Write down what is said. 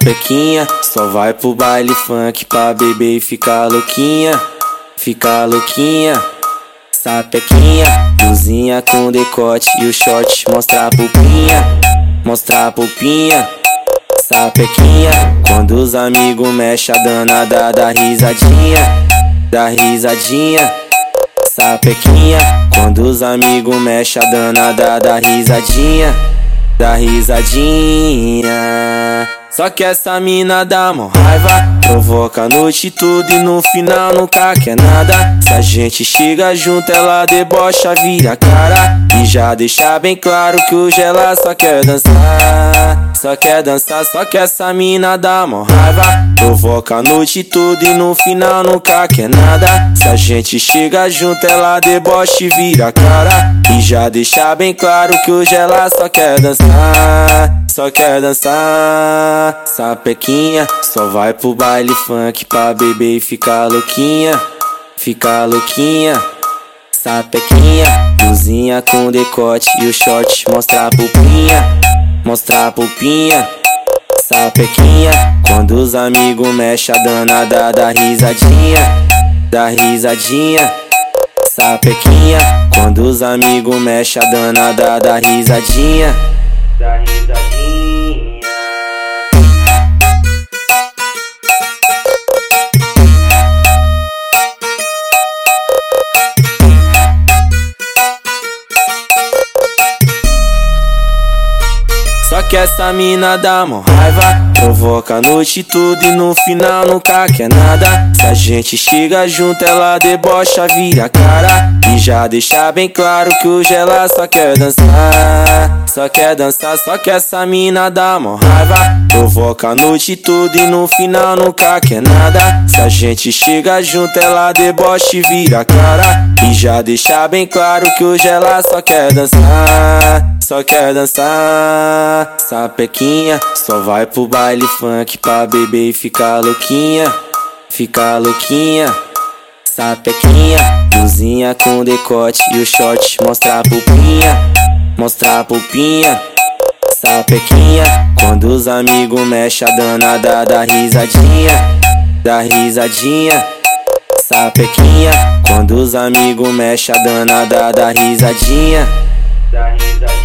sapequinha. Só vai pro baile funk pra beber e ficar louquinha. Ficar louquinha. Sapequinha, blusinha com decote e o short mostra a pupinha. Mostra a pupinha. Sapequinha, quando os amigos mexem a danada da risadinha. Da risadinha. Sapequinha, quando os amigos mexem a danada da risadinha. Da risadinha. Só que essa mina dá mó raiva. Provoca a noite toda e no final nunca quer nada. Se a gente chega junto ela debocha, vira cara E já deixa bem claro que hoje ela só quer dançar Só quer dançar, só que essa mina dá mó raiva Provoca a noite toda e no final nunca quer nada Se a gente chega junto ela debocha e vira cara E já deixa bem claro que hoje ela só quer dançar só quer dançar. Sapequinha, só vai pro baile funk pra beber e ficar louquinha. Ficar louquinha. Sapequinha, blusinha com decote e o short mostra a pupinha. Mostra a pupinha. Sapequinha, quando os amigos mexem a danada da risadinha. Da risadinha. Sapequinha, quando os amigos mexem a danada da risadinha. Que essa mina dá mó raiva. Provoca a noite toda e no final nunca quer nada. Se a gente chega junto ela debocha, vira cara E já deixa bem claro que hoje ela só quer dançar Só quer dançar, só que essa mina dá mó raiva Provoca a noite toda e no final nunca quer nada Se a gente chega junto ela debocha e vira cara E já deixa bem claro que hoje ela só quer dançar Só quer dançar Sapequinha, só vai pro baile funk pra beber e ficar louquinha. Ficar louquinha. Sapequinha, blusinha com decote e o short mostra a pupinha. Mostra a pupinha. Sapequinha, quando os amigos mexem a danada da risadinha. Da risadinha. Sapequinha, quando os amigos mexem a danada da risadinha. Da risadinha.